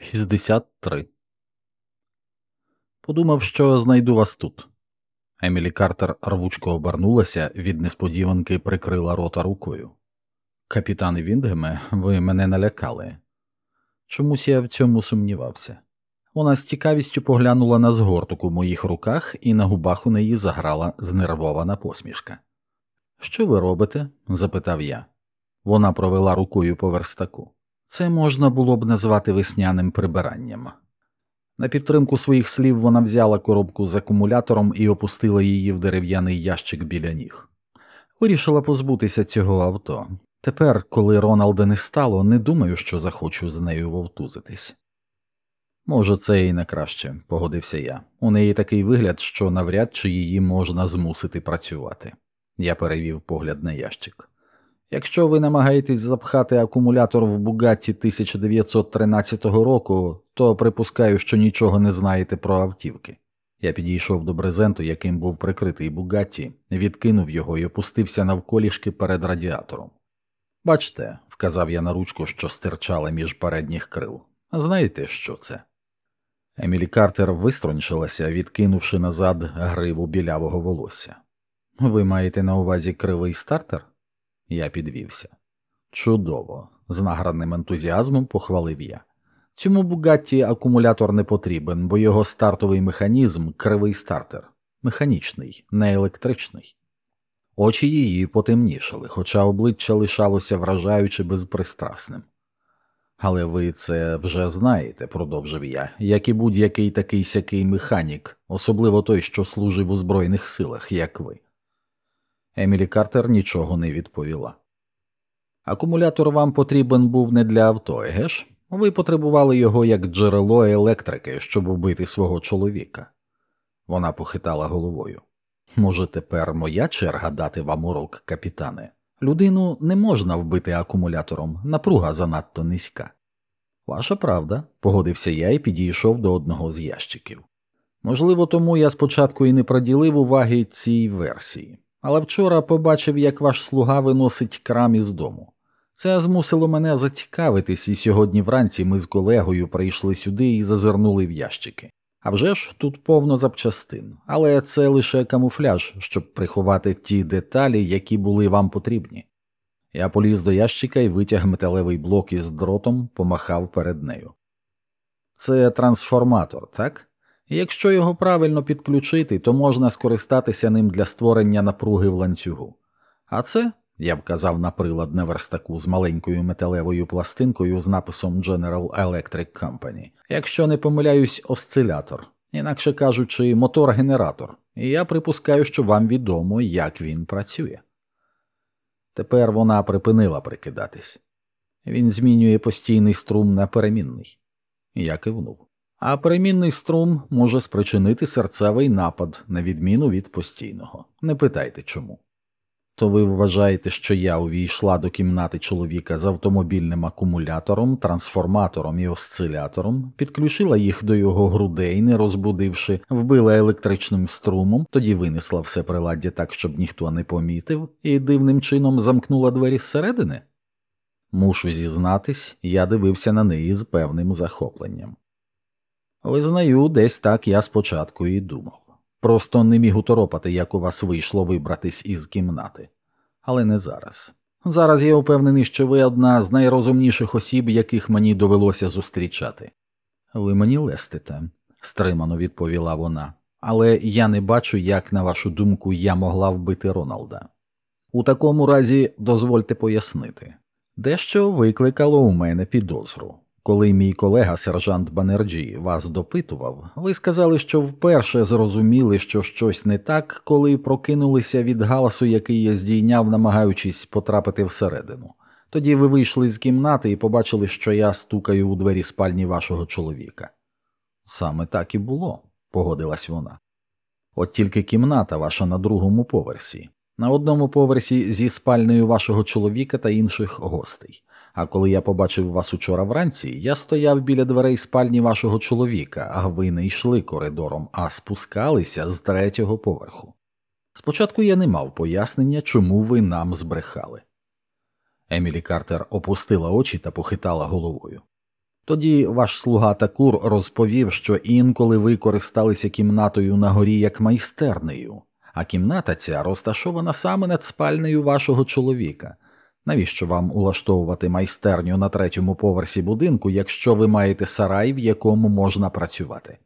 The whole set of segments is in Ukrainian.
63. Подумав, що знайду вас тут. Емілі Картер рвучко обернулася, від несподіванки прикрила рота рукою. Капітан Віндгеме, ви мене налякали. Чомусь я в цьому сумнівався. Вона з цікавістю поглянула на згорток у моїх руках, і на губах у неї заграла знервована посмішка. Що ви робите? запитав я. Вона провела рукою по верстаку. Це можна було б назвати весняним прибиранням. На підтримку своїх слів вона взяла коробку з акумулятором і опустила її в дерев'яний ящик біля ніг. Вирішила позбутися цього авто. Тепер, коли Роналда не стало, не думаю, що захочу з нею вовтузитись. Може, це і не краще, погодився я. У неї такий вигляд, що навряд чи її можна змусити працювати. Я перевів погляд на ящик. Якщо ви намагаєтесь запхати акумулятор в Бугатті 1913 року, то припускаю, що нічого не знаєте про автівки. Я підійшов до брезенту, яким був прикритий Бугатті, відкинув його і опустився навколішки перед радіатором. Бачте, вказав я на ручку, що стирчала між передніх крил. Знаєте, що це? Емілі Картер вистрончилася, відкинувши назад гриву білявого волосся. Ви маєте на увазі кривий стартер? Я підвівся. Чудово, з награним ентузіазмом похвалив я. Цьому Бугатті акумулятор не потрібен, бо його стартовий механізм кривий стартер, механічний, не електричний. Очі її потемнішали, хоча обличчя лишалося вражаючи безпристрасним. Але ви це вже знаєте, продовжив я, як і будь-який такий сякий механік, особливо той, що служив у Збройних силах, як ви. Емілі Картер нічого не відповіла. Акумулятор вам потрібен був не для авто, еге ж? Ви потребували його як джерело електрики, щоб убити свого чоловіка. Вона похитала головою. Може, тепер моя черга дати вам урок, капітане? Людину не можна вбити акумулятором, напруга занадто низька. Ваша правда, погодився я і підійшов до одного з ящиків. Можливо, тому я спочатку і не приділив уваги цій версії, але вчора побачив, як ваш слуга виносить крам із дому. Це змусило мене зацікавитись, і сьогодні вранці ми з колегою прийшли сюди і зазирнули в ящики. А вже ж тут повно запчастин, але це лише камуфляж, щоб приховати ті деталі, які були вам потрібні. Я поліз до ящика і витяг металевий блок із дротом, помахав перед нею. Це трансформатор, так? Якщо його правильно підключити, то можна скористатися ним для створення напруги в ланцюгу. А це, я вказав на прилад на верстаку з маленькою металевою пластинкою з написом General Electric Company, якщо не помиляюсь, осцилятор, інакше кажучи, мотор-генератор, і я припускаю, що вам відомо, як він працює. Тепер вона припинила прикидатись. Він змінює постійний струм на перемінний. Я кивнув. А перемінний струм може спричинити серцевий напад, на відміну від постійного. Не питайте чому. То ви вважаєте, що я увійшла до кімнати чоловіка з автомобільним акумулятором, трансформатором і осцилятором, підключила їх до його грудей, не розбудивши, вбила електричним струмом, тоді винесла все приладдя так, щоб ніхто не помітив, і дивним чином замкнула двері зсередини? Мушу зізнатись, я дивився на неї з певним захопленням. Визнаю, десь так я спочатку і думав. Просто не міг уторопати, як у вас вийшло вибратись із кімнати. Але не зараз. Зараз я впевнений, що ви одна з найрозумніших осіб, яких мені довелося зустрічати. Ви мені лестите, стримано відповіла вона, але я не бачу, як, на вашу думку, я могла вбити Роналда. У такому разі дозвольте пояснити дещо викликало у мене підозру. Коли мій колега сержант Банерджі вас допитував, ви сказали, що вперше зрозуміли, що щось не так, коли прокинулися від галасу, який я здійняв, намагаючись потрапити всередину. Тоді ви вийшли з кімнати і побачили, що я стукаю у двері спальні вашого чоловіка. Саме так і було, погодилась вона. От тільки кімната ваша на другому поверсі, на одному поверсі зі спальнею вашого чоловіка та інших гостей. А коли я побачив вас учора вранці, я стояв біля дверей спальні вашого чоловіка, а ви не йшли коридором, а спускалися з третього поверху. Спочатку я не мав пояснення, чому ви нам збрехали. Емілі Картер опустила очі та похитала головою. Тоді ваш слуга Такур розповів, що інколи ви користалися кімнатою на горі як майстернею, а кімната ця розташована саме над спальнею вашого чоловіка. Навіщо вам улаштовувати майстерню на третьому поверсі будинку, якщо ви маєте сарай, в якому можна працювати?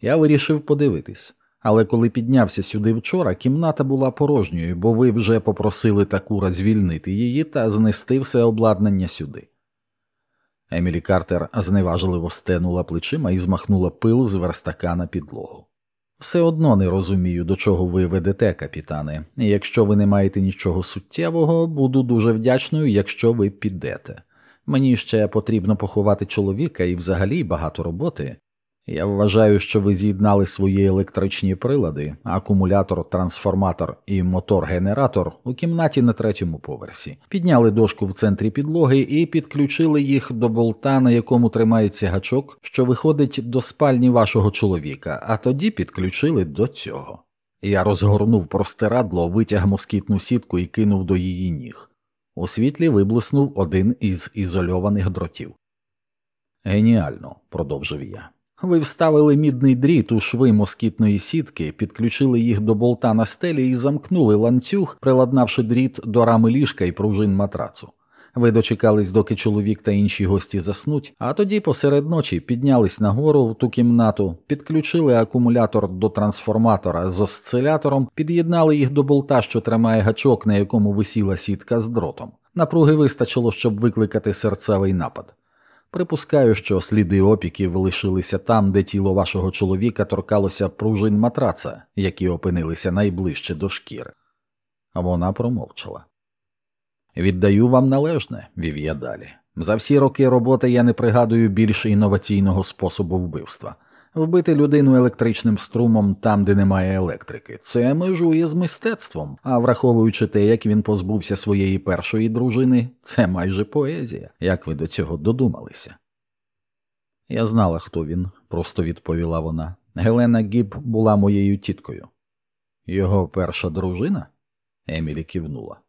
Я вирішив подивитись, але коли піднявся сюди вчора, кімната була порожньою, бо ви вже попросили Такура звільнити її та знести все обладнання сюди. Емілі Картер зневажливо стенула плечима і змахнула пил з верстака на підлогу. Все одно не розумію, до чого ви ведете, капітане, і якщо ви не маєте нічого суттєвого, буду дуже вдячною, якщо ви підете. Мені ще потрібно поховати чоловіка і взагалі багато роботи, я вважаю, що ви з'єднали свої електричні прилади, акумулятор, трансформатор і мотор-генератор у кімнаті на третьому поверсі, підняли дошку в центрі підлоги і підключили їх до болта, на якому тримається гачок, що виходить до спальні вашого чоловіка, а тоді підключили до цього. Я розгорнув простирадло, витяг москітну сітку і кинув до її ніг. У світлі виблиснув один із ізольованих дротів. Геніально, продовжив я. Ви вставили мідний дріт у шви москітної сітки, підключили їх до болта на стелі і замкнули ланцюг, приладнавши дріт до рами ліжка і пружин матрацу. Ви дочекались, доки чоловік та інші гості заснуть, а тоді посеред ночі піднялись нагору в ту кімнату, підключили акумулятор до трансформатора з осцилятором, під'єднали їх до болта, що тримає гачок, на якому висіла сітка з дротом. Напруги вистачило, щоб викликати серцевий напад. Припускаю, що сліди опіків лишилися там, де тіло вашого чоловіка торкалося пружин матраца, які опинилися найближче до шкіри. Вона промовчала. Віддаю вам належне, вів я далі. За всі роки роботи я не пригадую більш інноваційного способу вбивства. Вбити людину електричним струмом там, де немає електрики, це межує з мистецтвом, а враховуючи те, як він позбувся своєї першої дружини, це майже поезія, як ви до цього додумалися. Я знала, хто він, просто відповіла вона. Гелена Гіб була моєю тіткою. Його перша дружина? Емілі кивнула.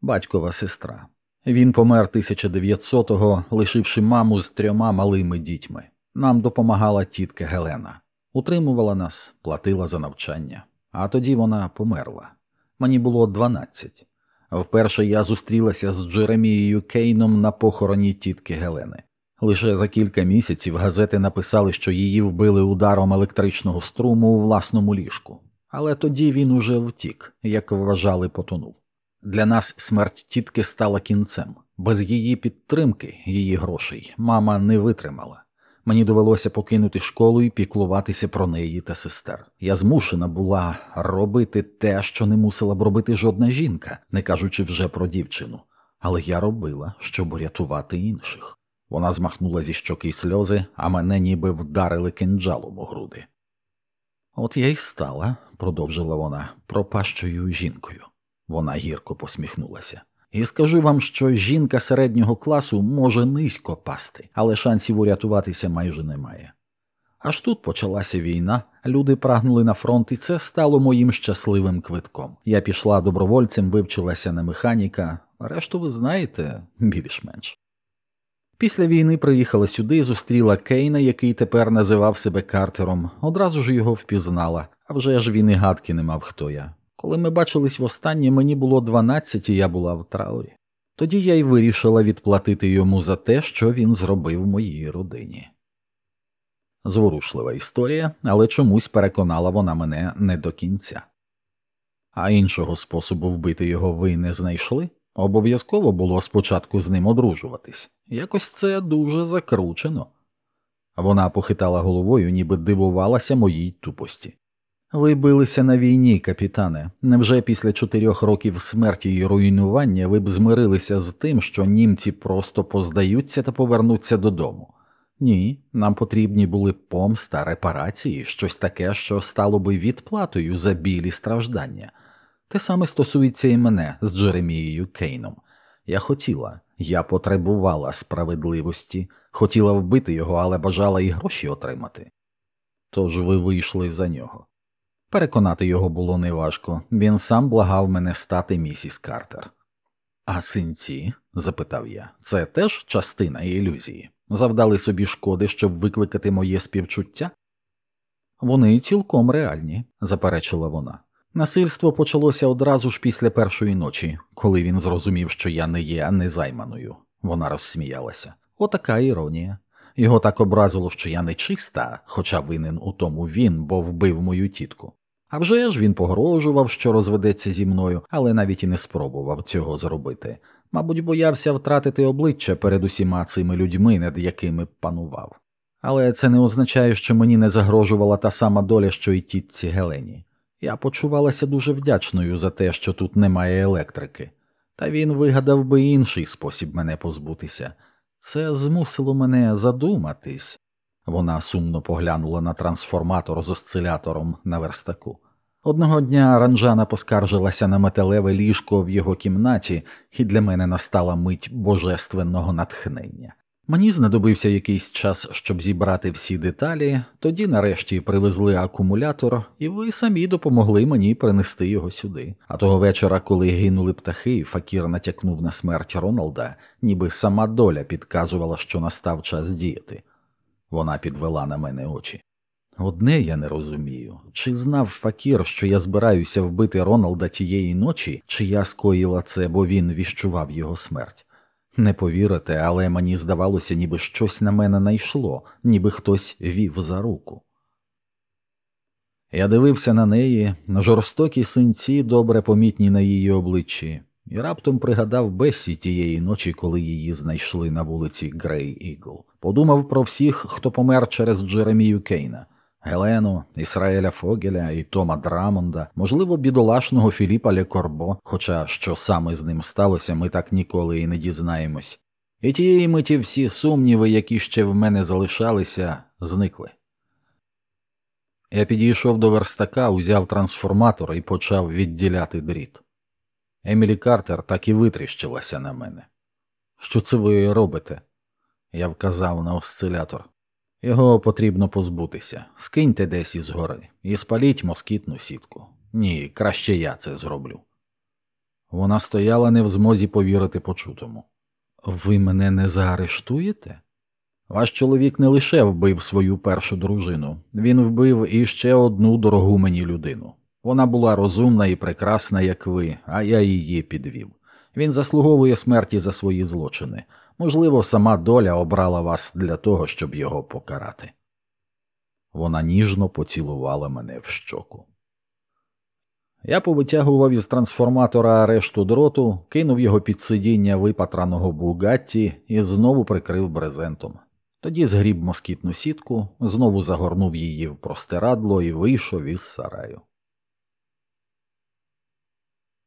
Батькова сестра. Він помер 1900-го, лишивши маму з трьома малими дітьми. Нам допомагала тітка Гелена, утримувала нас, платила за навчання, а тоді вона померла. Мені було 12. Вперше я зустрілася з Джеремією Кейном на похороні тітки Гелени. Лише за кілька місяців газети написали, що її вбили ударом електричного струму у власному ліжку, але тоді він уже втік, як вважали, потонув. Для нас смерть тітки стала кінцем. Без її підтримки, її грошей, мама не витримала. Мені довелося покинути школу і піклуватися про неї та сестер. Я змушена була робити те, що не мусила б робити жодна жінка, не кажучи вже про дівчину. Але я робила, щоб рятувати інших. Вона змахнула зі щоки сльози, а мене ніби вдарили кинджалом у груди. От я й стала, продовжила вона, пропащою жінкою. Вона гірко посміхнулася. І скажу вам, що жінка середнього класу може низько пасти, але шансів урятуватися майже немає. Аж тут почалася війна, люди прагнули на фронт, і це стало моїм щасливим квитком. Я пішла добровольцем, вивчилася на механіка, решту ви знаєте більш-менш. Після війни приїхала сюди, зустріла Кейна, який тепер називав себе Картером, одразу ж його впізнала, а вже ж він і гадки не мав хто я. Коли ми бачились востаннє, мені було 12 і я була в траурі. Тоді я й вирішила відплатити йому за те, що він зробив моїй родині. Зворушлива історія, але чомусь переконала вона мене не до кінця. А іншого способу вбити його ви не знайшли? Обов'язково було спочатку з ним одружуватись. Якось це дуже закручено. Вона похитала головою, ніби дивувалася моїй тупості. Ви билися на війні, капітане. Невже після чотирьох років смерті і руйнування ви б змирилися з тим, що німці просто поздаються та повернуться додому? Ні, нам потрібні були помста, репарації, щось таке, що стало би відплатою за білі страждання. Те саме стосується і мене з Джеремією Кейном. Я хотіла, я потребувала справедливості, хотіла вбити його, але бажала і гроші отримати. Тож ви вийшли за нього. Переконати його було неважко, він сам благав мене стати місіс Картер. А синці? запитав я, це теж частина ілюзії. Завдали собі шкоди, щоб викликати моє співчуття? Вони цілком реальні, заперечила вона. Насильство почалося одразу ж після першої ночі, коли він зрозумів, що я не є незайманою. Вона розсміялася. Отака іронія. Його так образило, що я не чиста, хоча винен у тому він, бо вбив мою тітку. А вже ж він погрожував, що розведеться зі мною, але навіть і не спробував цього зробити. Мабуть, боявся втратити обличчя перед усіма цими людьми, над якими панував. Але це не означає, що мені не загрожувала та сама доля, що й тітці Гелені. Я почувалася дуже вдячною за те, що тут немає електрики, та він вигадав би інший спосіб мене позбутися. Це змусило мене задуматись. Вона сумно поглянула на трансформатор з осцилятором на верстаку. Одного дня ранжана поскаржилася на металеве ліжко в його кімнаті, і для мене настала мить божественного натхнення. Мені знадобився якийсь час, щоб зібрати всі деталі, тоді нарешті привезли акумулятор, і ви самі допомогли мені принести його сюди. А того вечора, коли гинули птахи, Факір натякнув на смерть Роналда, ніби сама доля підказувала, що настав час діяти. Вона підвела на мене очі. Одне я не розумію, чи знав Факір, що я збираюся вбити Роналда тієї ночі, чи я скоїла це, бо він віщував його смерть. Не повірите, але мені здавалося, ніби щось на мене найшло, ніби хтось вів за руку. Я дивився на неї, на жорстокі синці, добре помітні на її обличчі, і раптом пригадав Бесі тієї ночі, коли її знайшли на вулиці Грей Ігл. Подумав про всіх, хто помер через Джеремію Кейна. Гелену, Ісраеля Фогеля і Тома Драмонда, можливо, бідолашного Філіпа Лекорбо, хоча що саме з ним сталося, ми так ніколи і не дізнаємось. І тієї миті всі сумніви, які ще в мене залишалися, зникли. Я підійшов до верстака, узяв трансформатор і почав відділяти дріт. Емілі Картер так і витріщилася на мене. Що це ви робите? Я вказав на осцилятор. Його потрібно позбутися. Скиньте десь із гори і спаліть москітну сітку. Ні, краще я це зроблю. Вона стояла не в змозі повірити почутому. Ви мене не заарештуєте? Ваш чоловік не лише вбив свою першу дружину, він вбив іще одну дорогу мені людину. Вона була розумна і прекрасна, як ви, а я її підвів. Він заслуговує смерті за свої злочини. Можливо, сама доля обрала вас для того, щоб його покарати. Вона ніжно поцілувала мене в щоку. Я повитягував із трансформатора решту дроту, кинув його під сидіння випатраного бугатті і знову прикрив брезентом. Тоді згріб москітну сітку, знову загорнув її в простирадло і вийшов із сараю.